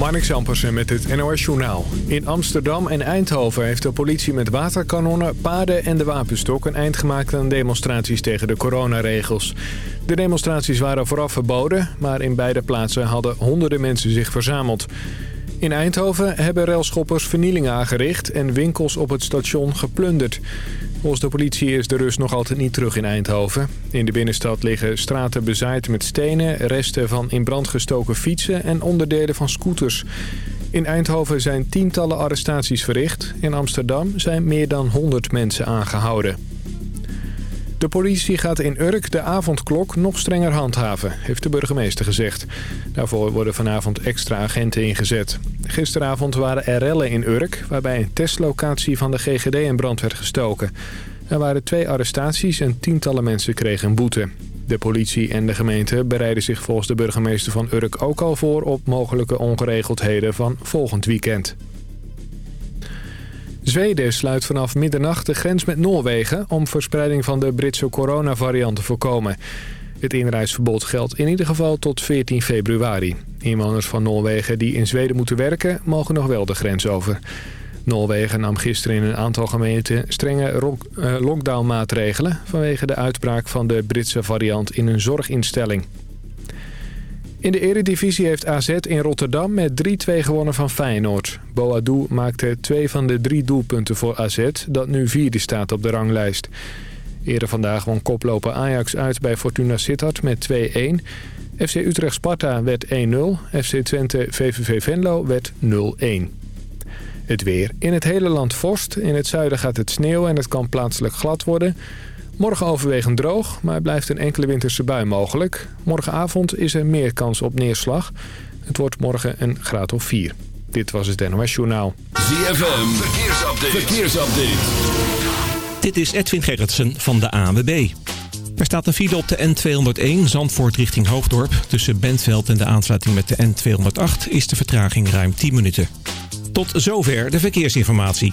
Marnix Ampersen met het NOS Journaal. In Amsterdam en Eindhoven heeft de politie met waterkanonnen, paarden en de wapenstok... een eind gemaakt aan demonstraties tegen de coronaregels. De demonstraties waren vooraf verboden, maar in beide plaatsen hadden honderden mensen zich verzameld. In Eindhoven hebben railschoppers vernielingen aangericht en winkels op het station geplunderd. Volgens de politie is de rust nog altijd niet terug in Eindhoven. In de binnenstad liggen straten bezaaid met stenen, resten van in brand gestoken fietsen en onderdelen van scooters. In Eindhoven zijn tientallen arrestaties verricht. In Amsterdam zijn meer dan 100 mensen aangehouden. De politie gaat in Urk de avondklok nog strenger handhaven, heeft de burgemeester gezegd. Daarvoor worden vanavond extra agenten ingezet. Gisteravond waren er rellen in Urk, waarbij een testlocatie van de GGD in brand werd gestoken. Er waren twee arrestaties en tientallen mensen kregen een boete. De politie en de gemeente bereiden zich volgens de burgemeester van Urk ook al voor op mogelijke ongeregeldheden van volgend weekend. Zweden sluit vanaf middernacht de grens met Noorwegen... om verspreiding van de Britse coronavariant te voorkomen. Het inreisverbod geldt in ieder geval tot 14 februari. Inwoners van Noorwegen die in Zweden moeten werken... mogen nog wel de grens over. Noorwegen nam gisteren in een aantal gemeenten strenge eh, lockdownmaatregelen... vanwege de uitbraak van de Britse variant in een zorginstelling. In de eredivisie heeft AZ in Rotterdam met 3-2 gewonnen van Feyenoord. Boadou maakte twee van de drie doelpunten voor AZ, dat nu vierde staat op de ranglijst. Eerder vandaag won koploper Ajax uit bij Fortuna Sittard met 2-1. FC Utrecht Sparta werd 1-0. FC Twente VVV Venlo werd 0-1. Het weer. In het hele land vorst. In het zuiden gaat het sneeuw en het kan plaatselijk glad worden. Morgen overwegend droog, maar blijft een enkele winterse bui mogelijk. Morgenavond is er meer kans op neerslag. Het wordt morgen een graad of 4. Dit was het NOS Journaal. ZFM, verkeersupdate. verkeersupdate. Dit is Edwin Gerritsen van de ANWB. Er staat een file op de N201 Zandvoort richting Hoofddorp. Tussen Bentveld en de aansluiting met de N208 is de vertraging ruim 10 minuten. Tot zover de verkeersinformatie.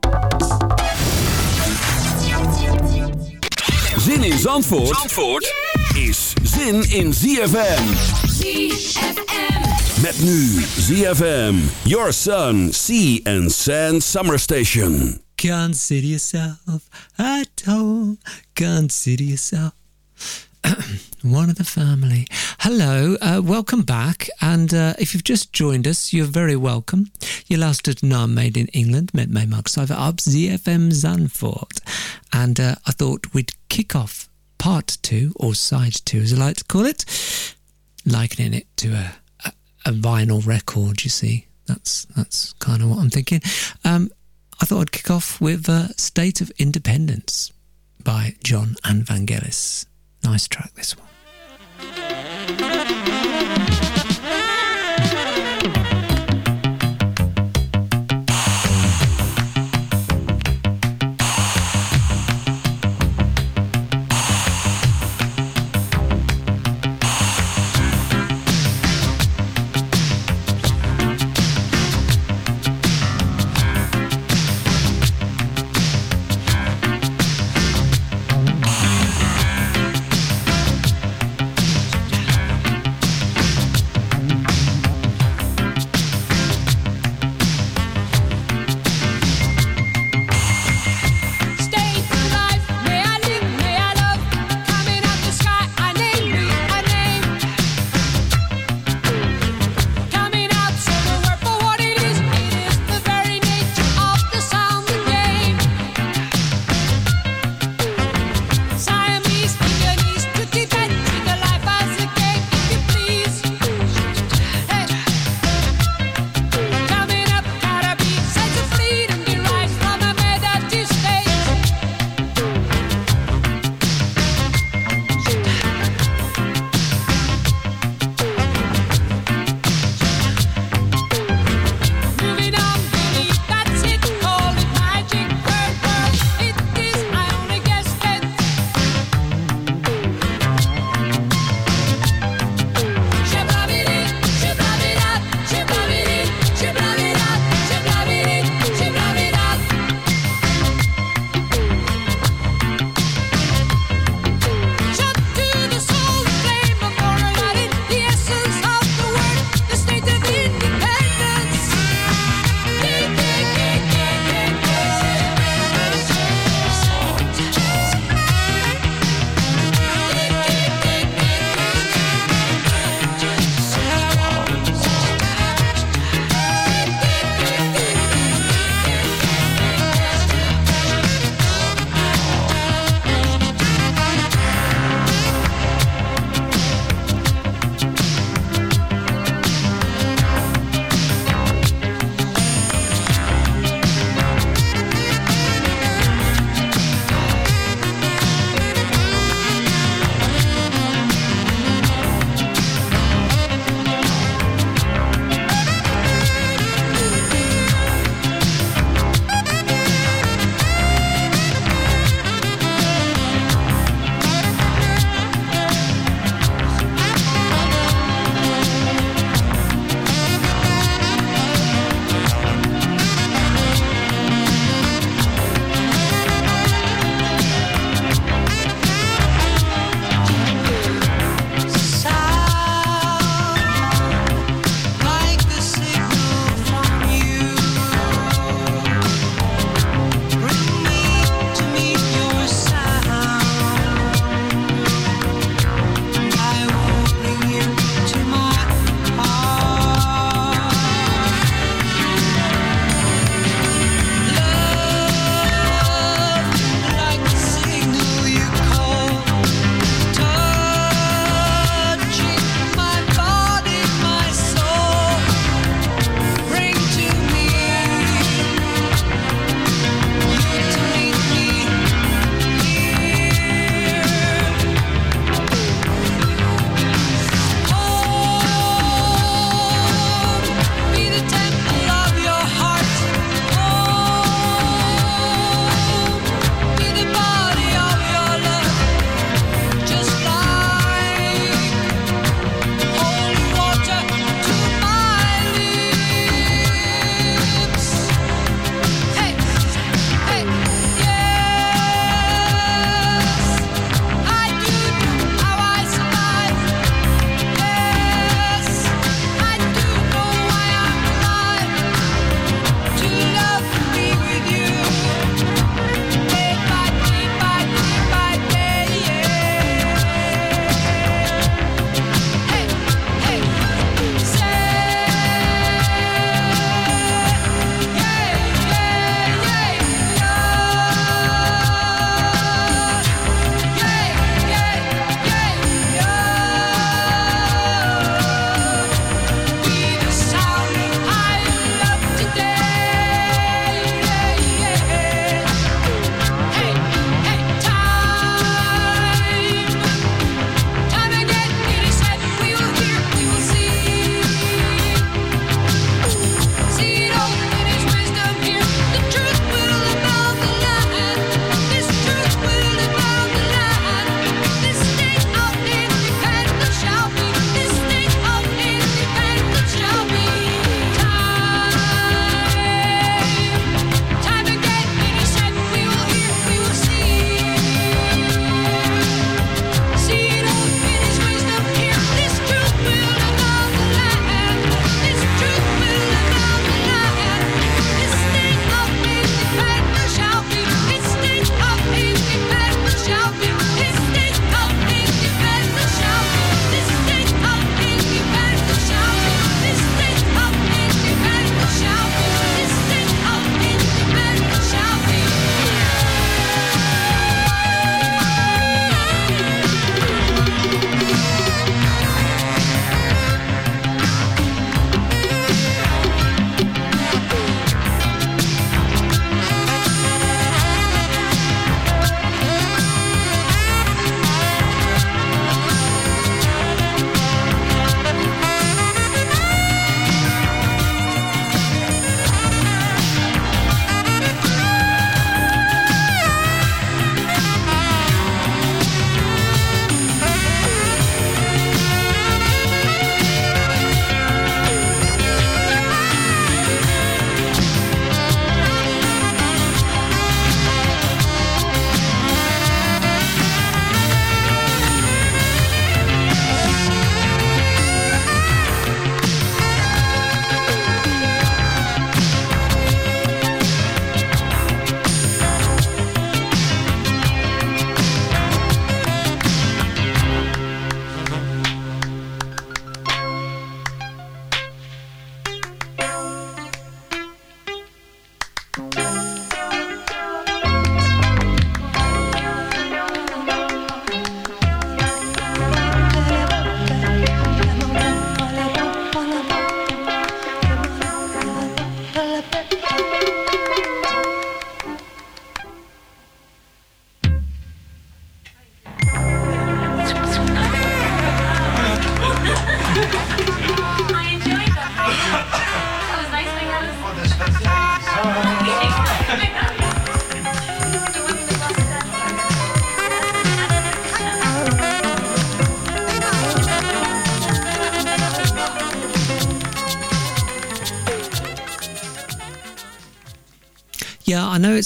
Zin in Zandvoort, Zandvoort is zin in ZFM. ZFM. Met nu ZFM, Your Sun, Sea and Sand Summer Station. Consider yourself at home. Consider yourself one of the family. Hello, uh, welcome back. And uh, if you've just joined us, you're very welcome. Je luistert naar Made in England met mij Mark Cypher op ZFM Zandvoort. And uh, I thought we'd kick off part two, or side two as I like to call it, likening it to a, a, a vinyl record, you see. That's, that's kind of what I'm thinking. Um, I thought I'd kick off with uh, State of Independence by Jon and Vangelis. Nice track, this one. Yeah,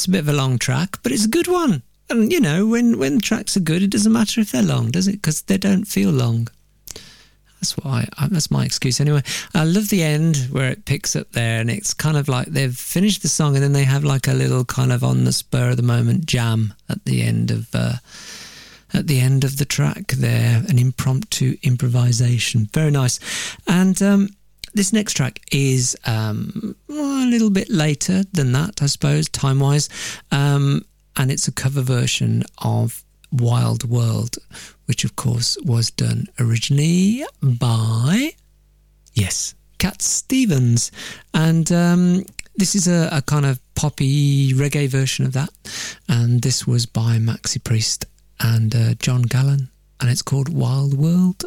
it's a bit of a long track, but it's a good one. And you know, when when tracks are good, it doesn't matter if they're long, does it? Because they don't feel long. That's why. That's my excuse anyway. I love the end where it picks up there, and it's kind of like they've finished the song, and then they have like a little kind of on the spur of the moment jam at the end of. Uh, at the end of the track there, an impromptu improvisation. Very nice. And um, this next track is um, a little bit later than that, I suppose, time wise. Um, and it's a cover version of Wild World, which of course was done originally by, yes, Cat Stevens. And um, this is a, a kind of poppy reggae version of that. And this was by Maxi Priest and uh, John Gallen. And it's called Wild World.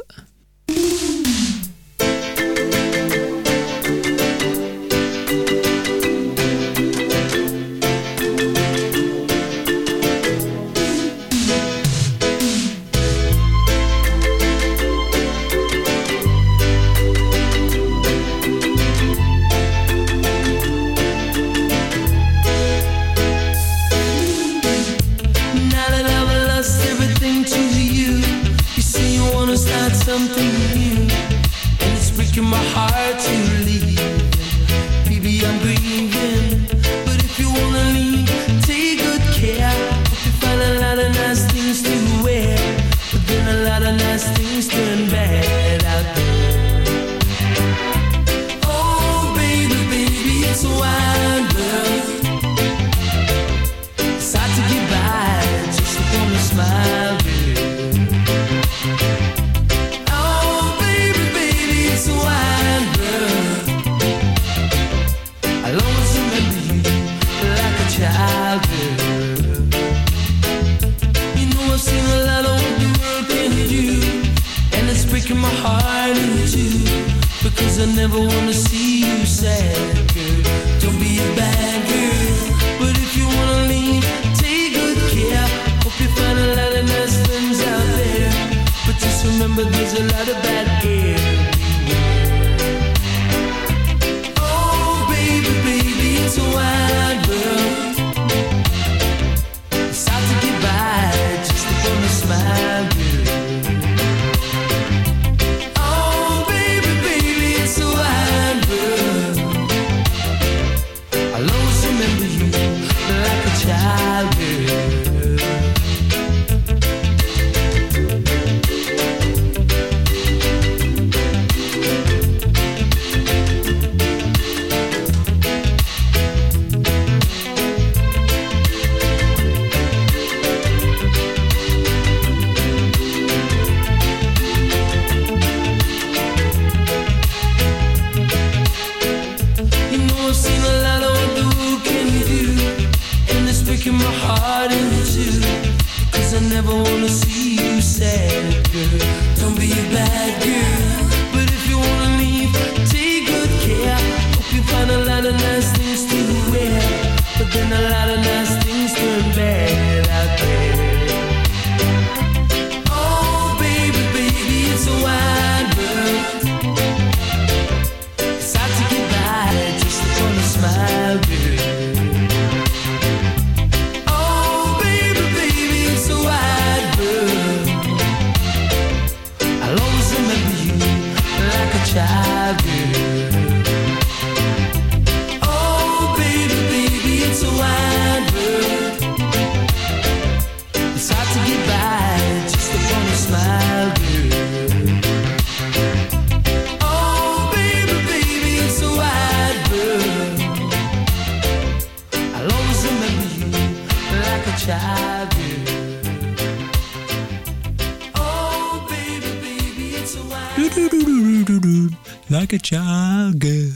Like a child girl.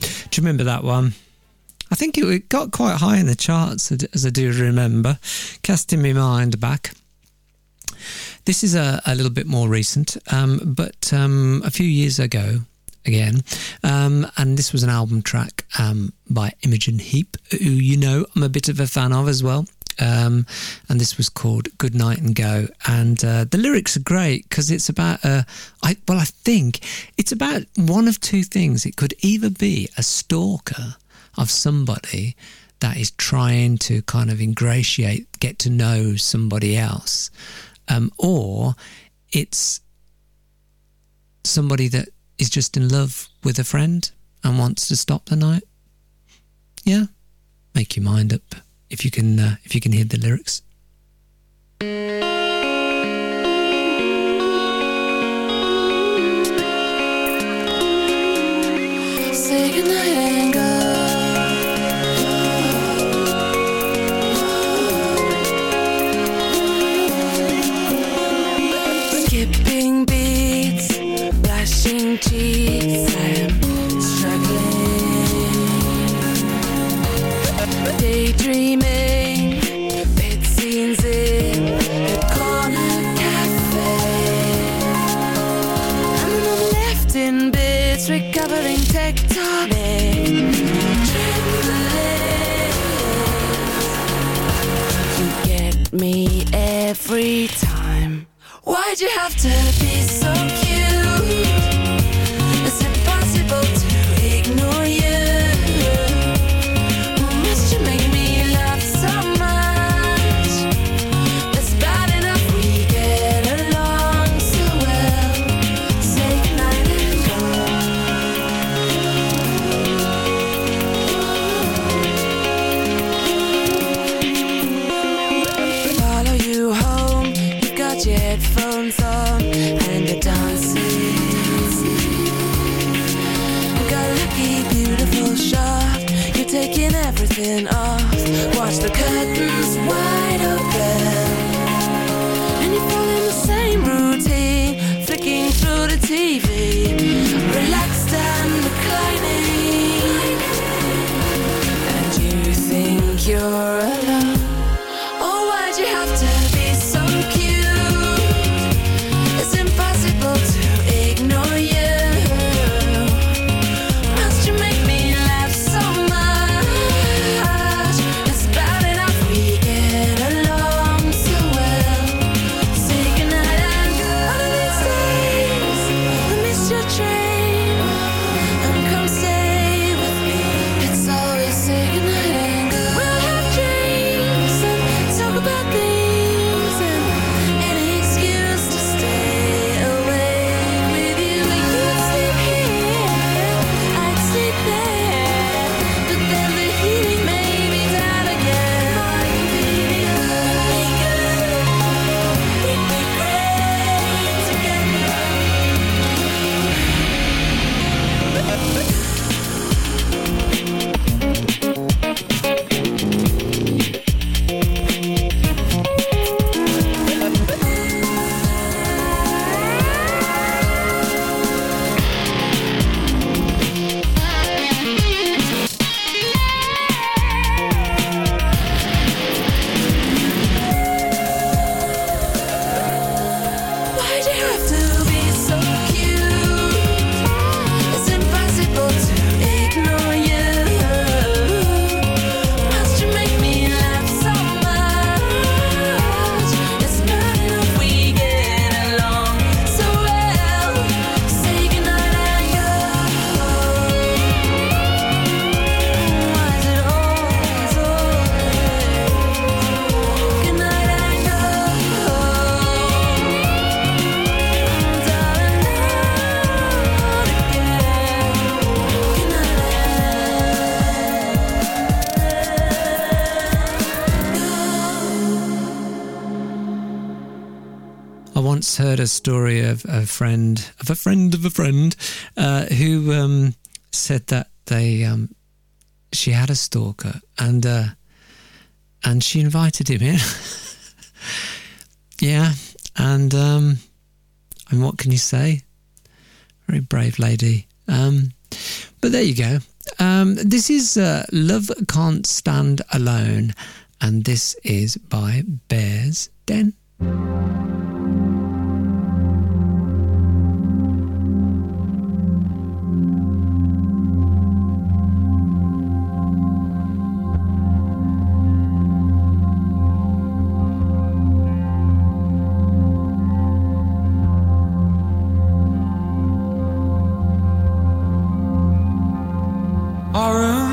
Do you remember that one? I think it, got quite high in the charts, as- I do remember. Casting my mind back. This is a, a little bit more recent, um, but um, a few years ago, again, um, and this was an album track by Imogen Heap, who you know I'm a bit of a fan of as well. Um, and this was called Good Night and Go. And uh, the lyrics are great because it's about, uh, I, well, I think it's about one of two things. It could either be a stalker of somebody that is trying to kind of ingratiate, get to know somebody else, um, or it's somebody that is just in love with a friend and wants to stop the night. Yeah, make your mind up if you can uh, if you can hear the lyrics. Say goodnight every time. Why'd you have to be so cute? Story of a friend of a friend of a friend uh, who um, said that they um, she had a stalker and uh, and she invited him in. yeah, and um, I mean, what can you say? Very brave lady. Um, but there you go. Um, this is uh, Love Can't Stand Alone, and this is by Bears Den. I remember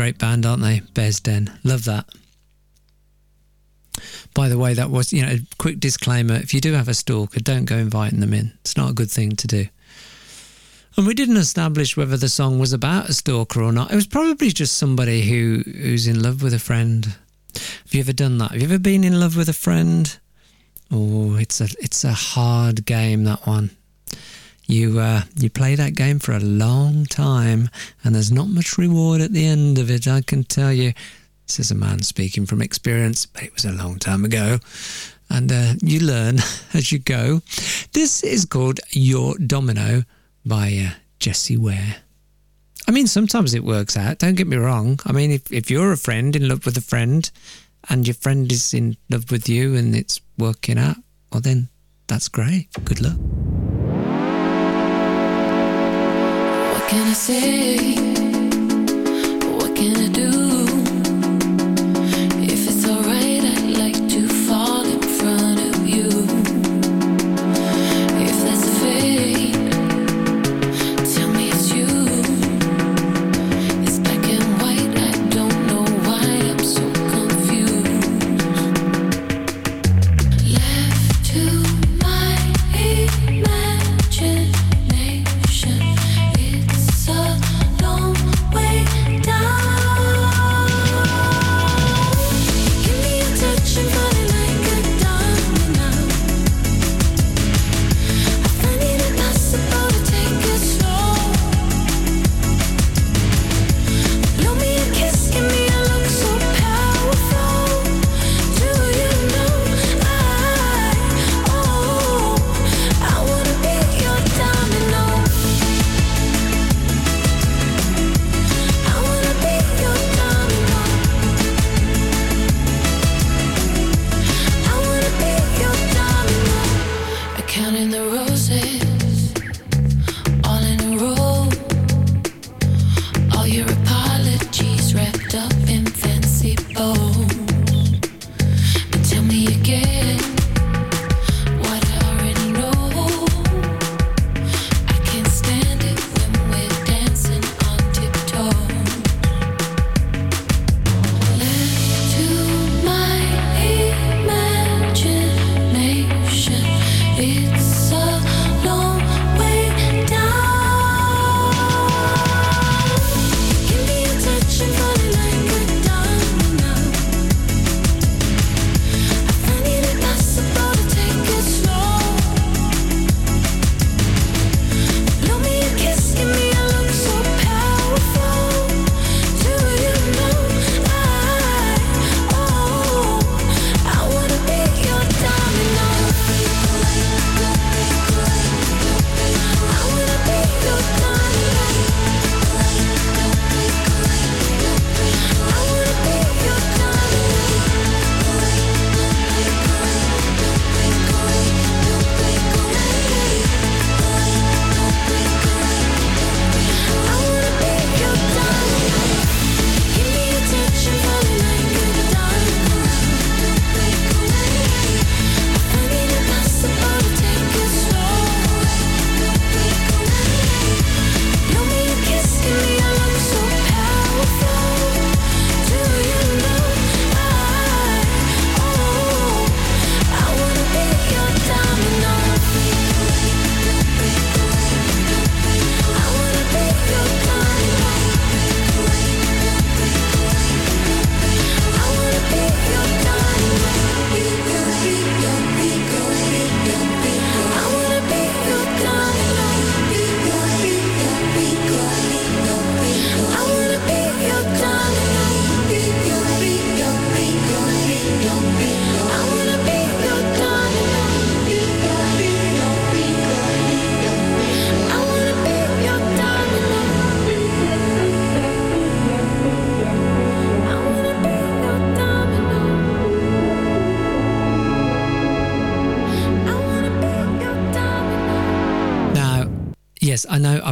great band, aren't they? Bears Den. Love that. By the way, that was, you know, a quick disclaimer. If you do have a stalker, don't go inviting them in. It's not a good thing to do. And we didn't establish whether the song was about a stalker or not. It was probably just somebody who who's in love with a friend. Have you ever done that? Have you ever been in love with a friend? Oh, it's a it's a hard game that one. You uh, you play that game for a long time, and there's not much reward at the end of it. I can tell you. This is a man speaking from experience, but it was a long time ago, and uh, you learn as you go. This is called Your Domino by uh, Jessie Ware. I mean, sometimes it works out. Don't get me wrong. I mean, if, if you're a friend in love with a friend, and your friend is in love with you, and it's working out, well, then that's great. Good luck. I say? What can I do?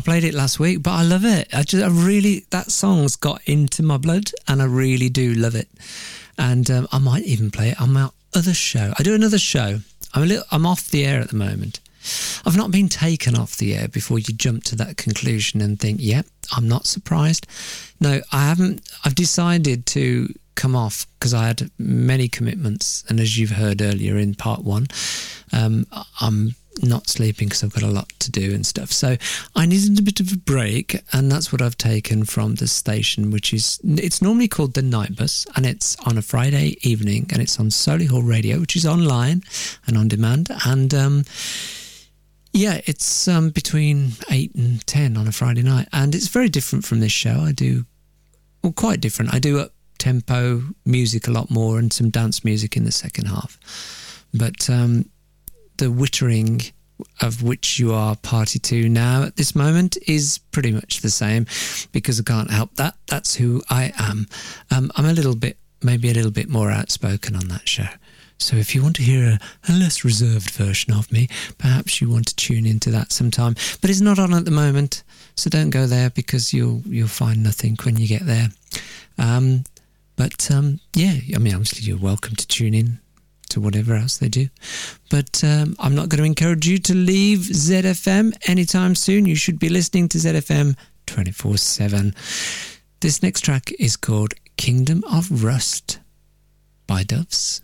Played it last week, but I love it. I just, I really, that song's got into my blood, and I really do love it. And um, I might even play it on my other show. I do another show. I'm a little, I'm off the air at the moment. I've not been taken off the air before you jump to that conclusion and think, yep, I'm not surprised. No, I haven't. I've decided to come off because I had many commitments. And as you've heard earlier in part one, um, I'm not sleeping because I've got a lot to do and stuff. So I needed a bit of a break, and that's what I've taken from the station, which is it's normally called the Night Bus, and it's on a Friday evening, and it's on Solihull Radio, which is online and on demand, and um, yeah, it's um, between eight and ten on a Friday night, and it's very different from this show. I do well, quite different. I do up tempo music a lot more, and some dance music in the second half, but. Um, the wittering of which you are party to now at this moment is pretty much the same because I can't help that. That's who I am. Um, I'm a little bit, maybe a little bit more outspoken on that show. So if you want to hear a, a less reserved version of me, perhaps you want to tune into that sometime. But it's not on at the moment, so don't go there because you'll you'll find nothing when you get there. Um, but um, yeah, I mean, obviously you're welcome to tune in to whatever else they do. But um, I'm not going to encourage you to leave ZFM anytime soon. You should be listening to ZFM 24 7. This next track is called Kingdom of Rust by Doves.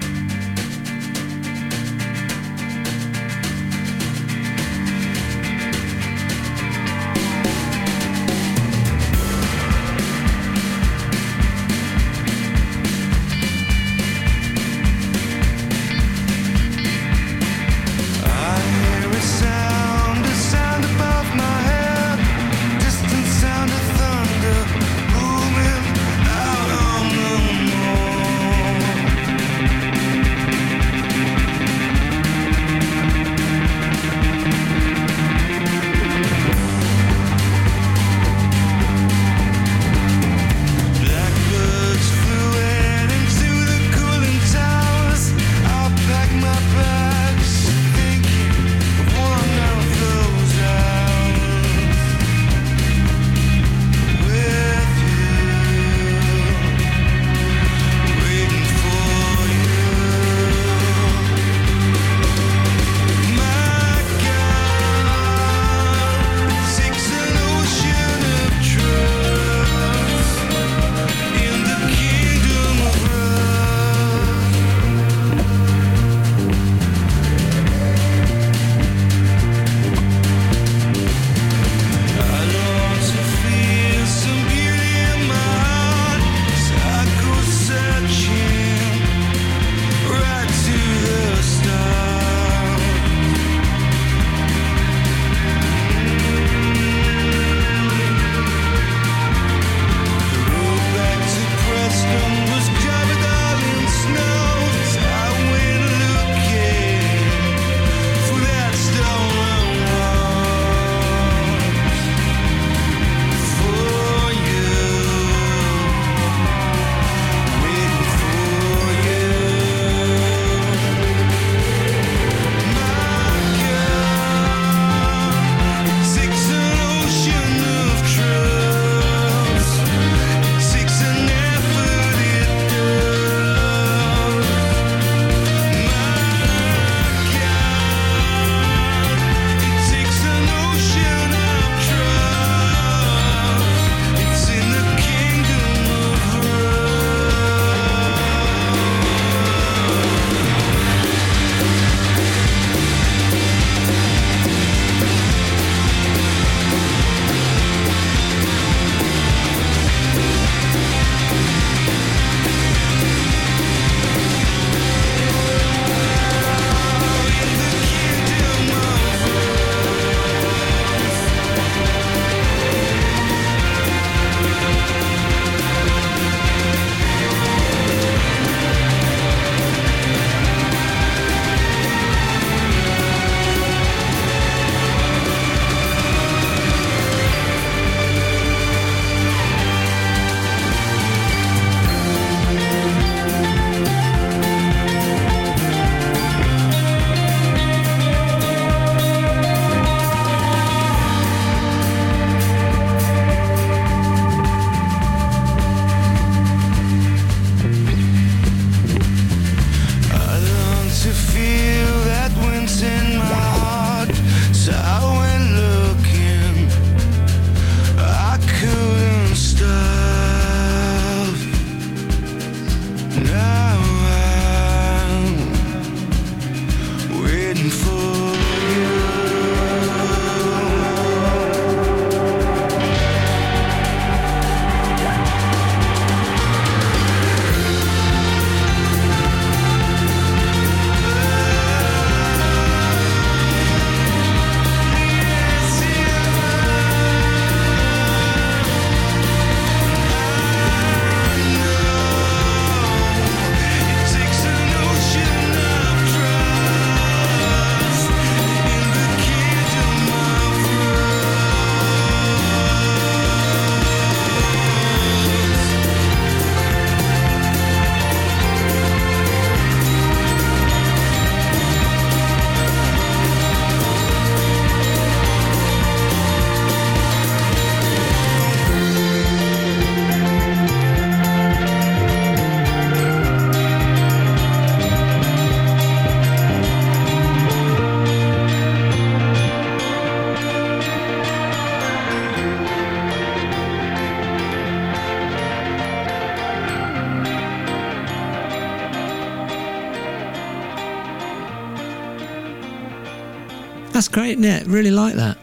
Great, isn't it? Really like that.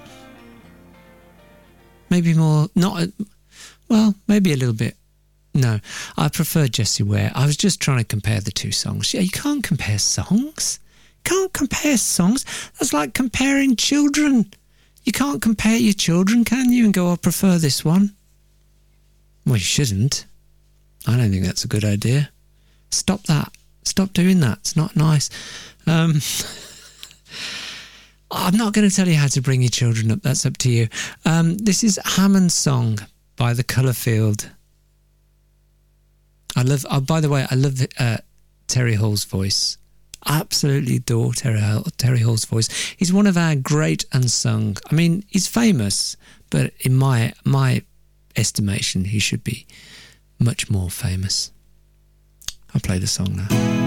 Maybe more, not, a, well, maybe a little bit. No, I prefer Jessie Ware. I was just trying to compare the two songs. Yeah, you can't compare songs. Can't compare songs. That's like comparing children. You can't compare your children, can you? And go, I prefer this one. Well, you shouldn't. I don't think that's a good idea. Stop that. Stop doing that. It's not nice. Um, I'm not going to tell you how to bring your children up. That's up to you. Um, this is Hammond's song by the Colour Field. I love. Oh, by the way, I love uh, Terry Hall's voice. Absolutely adore Terry Hall, Terry Hall's voice. He's one of our great unsung. I mean, he's famous, but in my my estimation, he should be much more famous. I'll play the song now.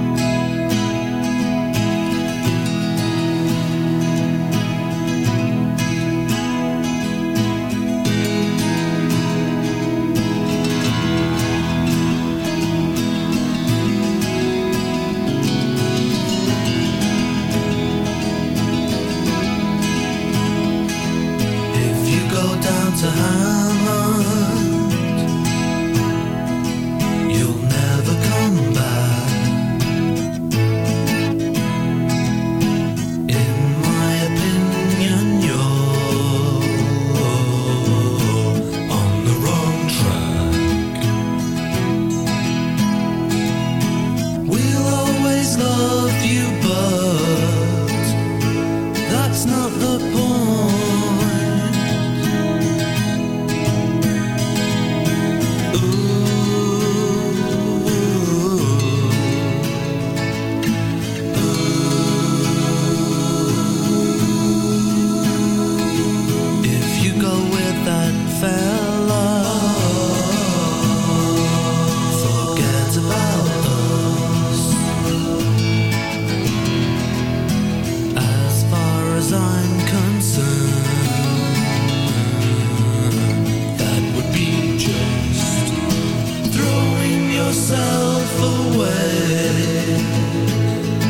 Away,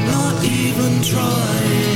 not even trying.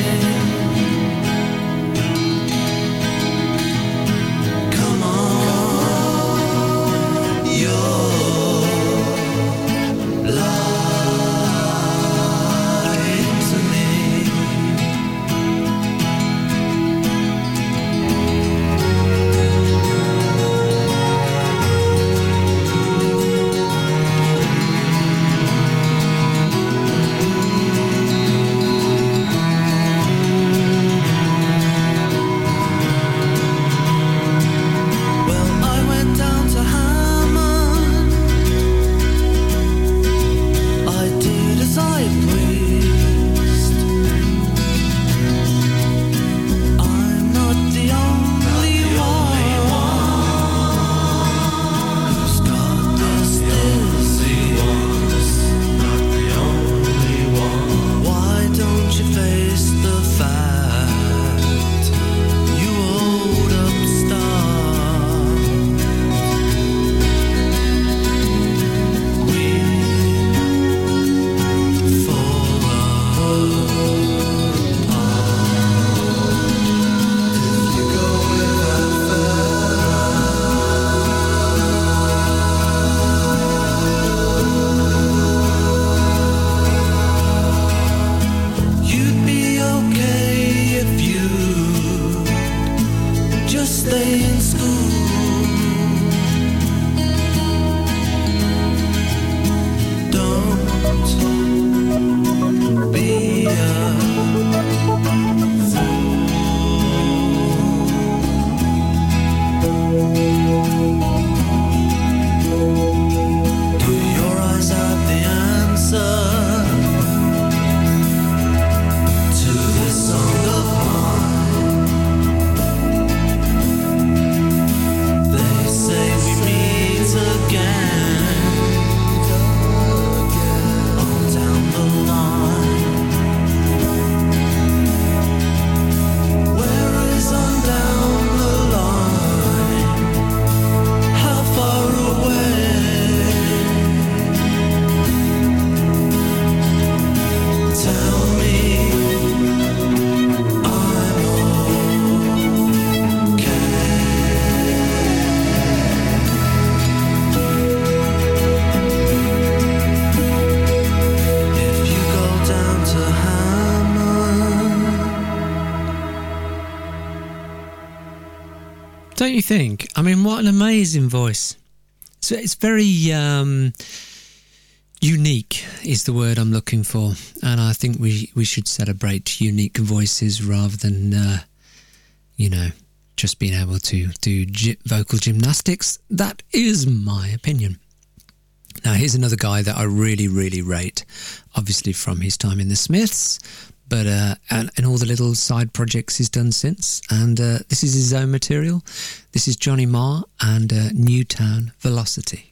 Think? I mean, what an amazing voice. So it's very um, unique, is the word I'm looking for, and I think we we should celebrate unique voices rather than, uh, you know, just being able to do vocal gymnastics. That is my opinion. Now, here's another guy that I really, really rate, obviously from his time in the Smiths, but uh, and, and all the little side projects he's done since. And uh, this is his own material. This is Johnny Marr and uh, New Town Velocity.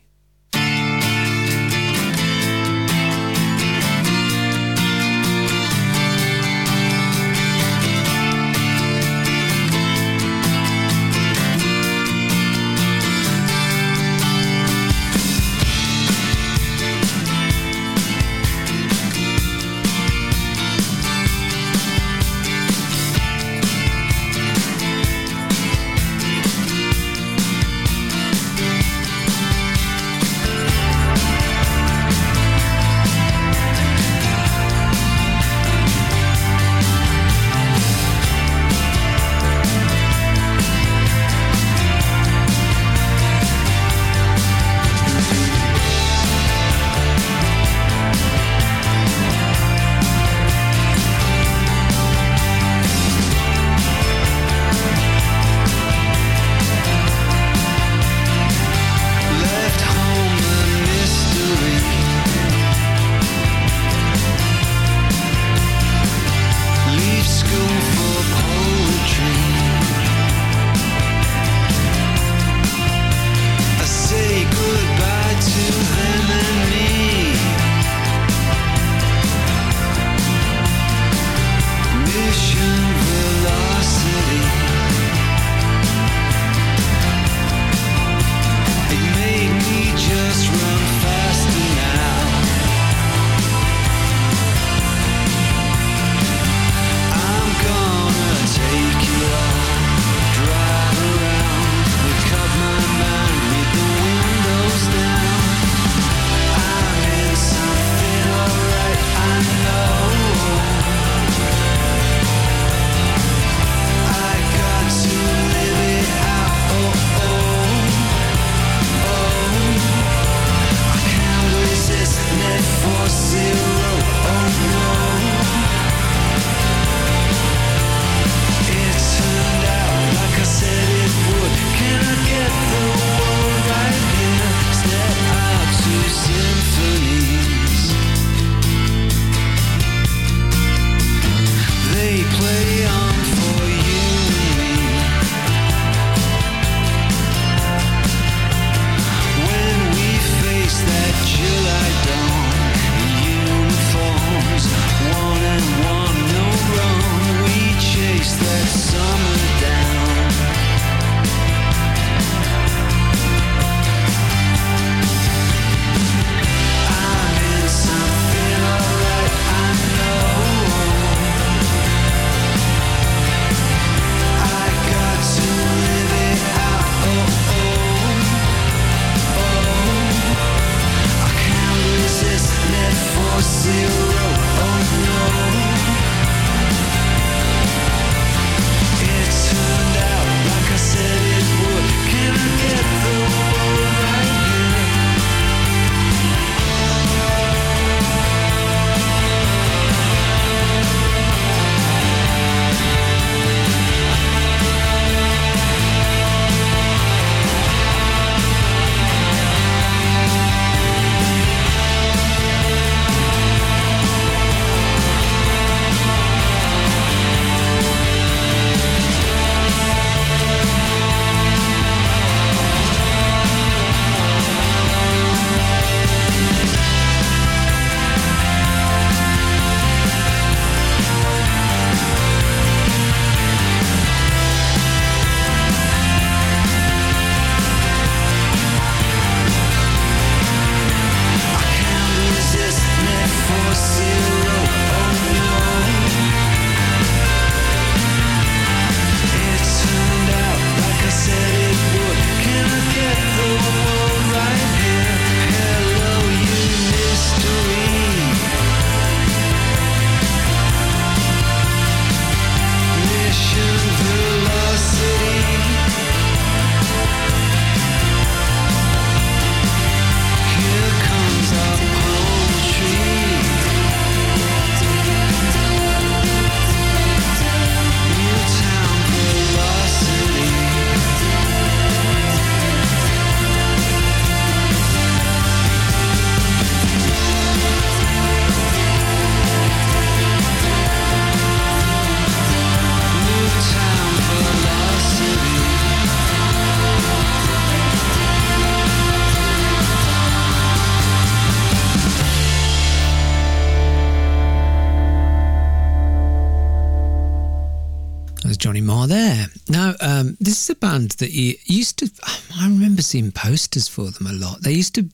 seeing posters for them a lot. They used to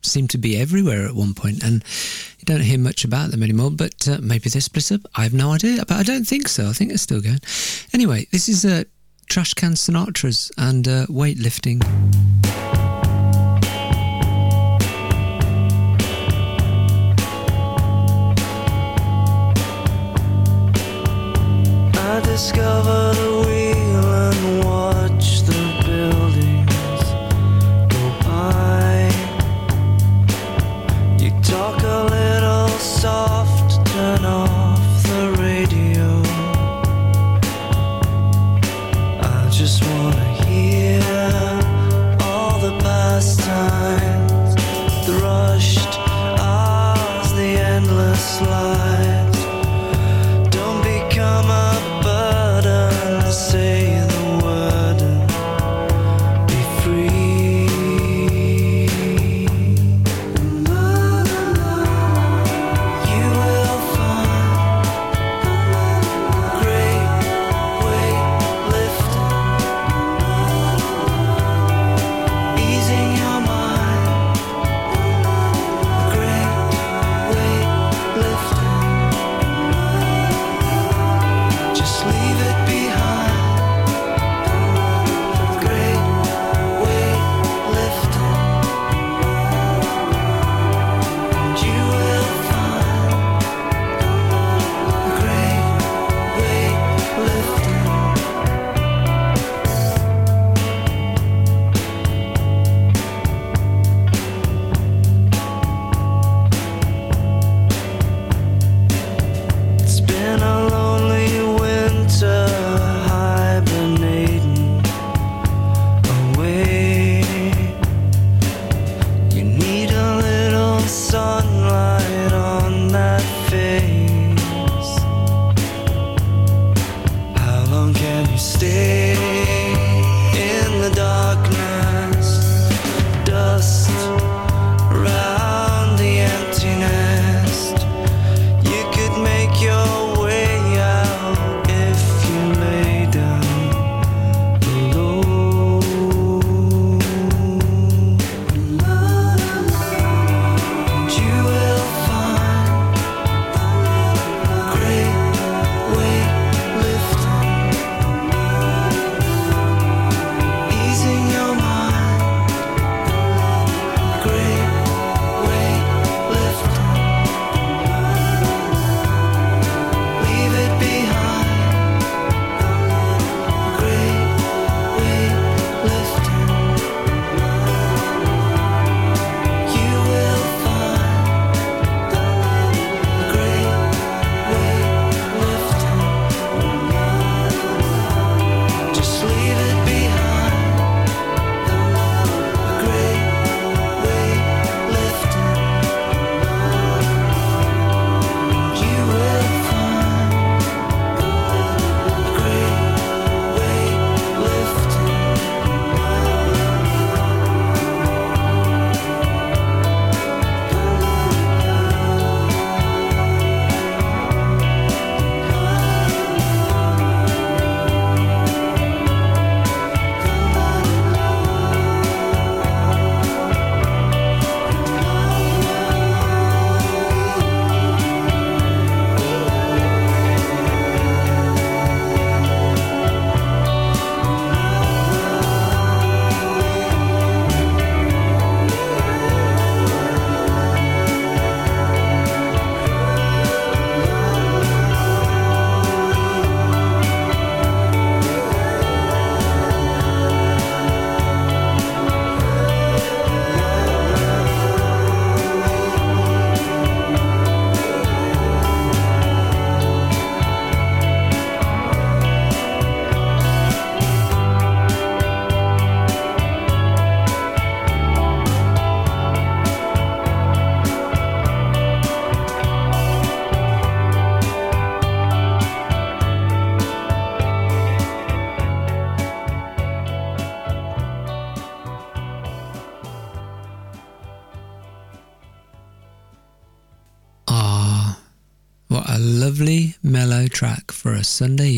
seem to be everywhere at one point, and you don't hear much about them anymore. But uh, maybe they're split up. I have no idea, but I don't think so. I think they're still going. Anyway, this is uh, Trashcan Sinatras and uh, weightlifting. I discovered saw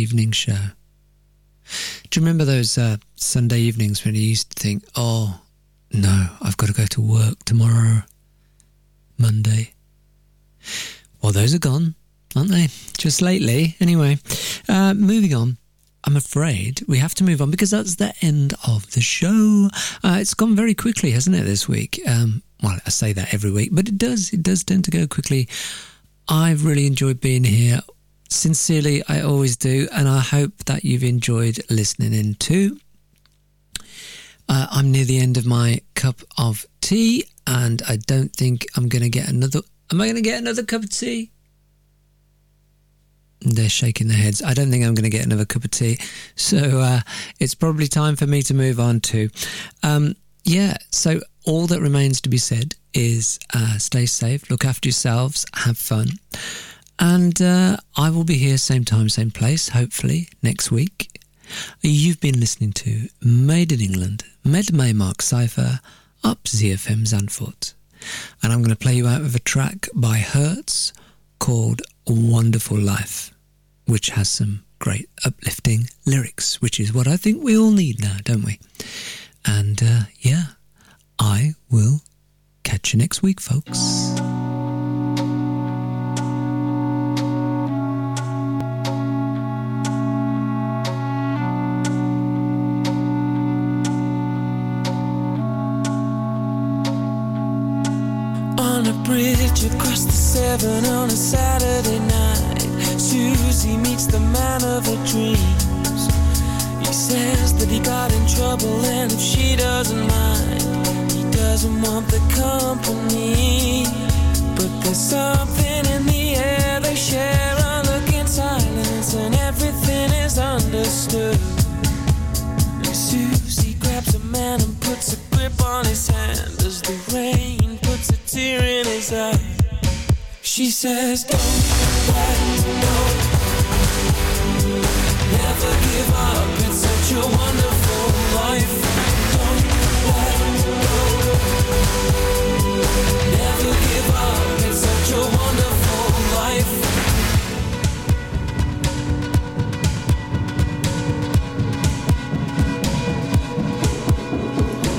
evening show. Do you remember those uh, Sunday evenings when you used to think, oh, no, I've got to go to work tomorrow, Monday? Well, those are gone, aren't they? Just lately. Anyway, uh, moving on. I'm afraid we have to move on because that's the end of the show. Uh, it's gone very quickly, hasn't it, this week? Um, well, I say that every week, but it does. It does tend to go quickly. I've really enjoyed being here Sincerely, I always do, and I hope that you've enjoyed listening in too. Uh, I'm near the end of my cup of tea, and I don't think I'm going to get another. Am I going to get another cup of tea? They're shaking their heads. I don't think I'm going to get another cup of tea. So uh, it's probably time for me to move on to. Um, yeah, so all that remains to be said is uh, stay safe, look after yourselves, have fun. And uh, I will be here same time, same place, hopefully next week. You've been listening to Made in England, Med Maymark Cypher, up ZFM Zandvoort. And I'm going to play you out with a track by Hurts called Wonderful Life, which has some great uplifting lyrics, which is what I think we all need now, don't we? And uh, yeah, I will catch you next week, folks. The on a Saturday night, Susie meets the man of her dreams. He says that he got in trouble, and if she doesn't mind, he doesn't want the company. But there's something in the air, they share a look in silence, and everything is understood. Susie grabs a man and puts a grip on his hand as the rain puts a tear in his eye. She says, Don't let go. Never give up. It's such a wonderful life. Don't let go. Never give up. It's such a wonderful life.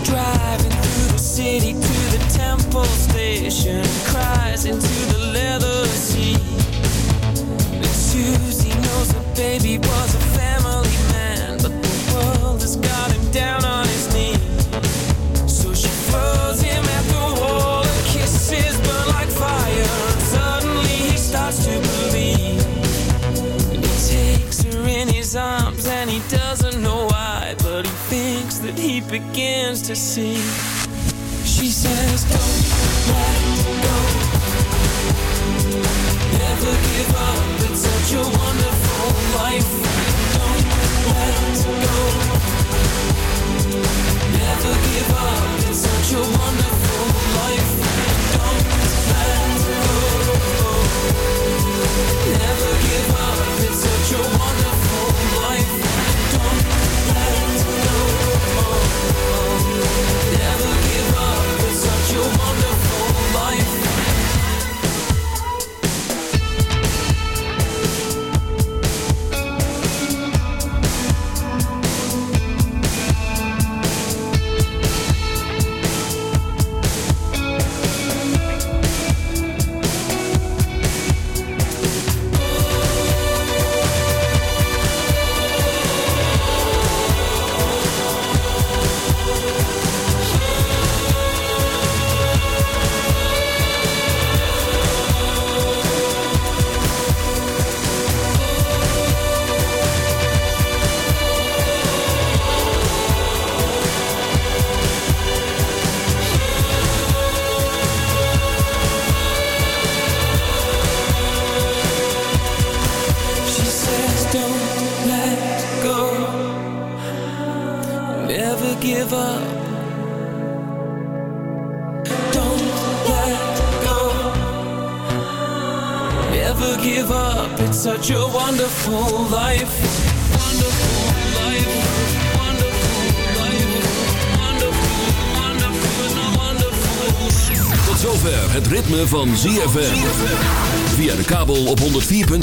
Driving through the city to the temple station, cries into the Susie knows her baby was a family man, but the world has got him down on his knees. So she throws him at the wall and kisses burn like fire. And suddenly he starts to believe. And he takes her in his arms and he doesn't know why, but he thinks that he begins to see. She says, Don't let go. Never give up. A wonderful life.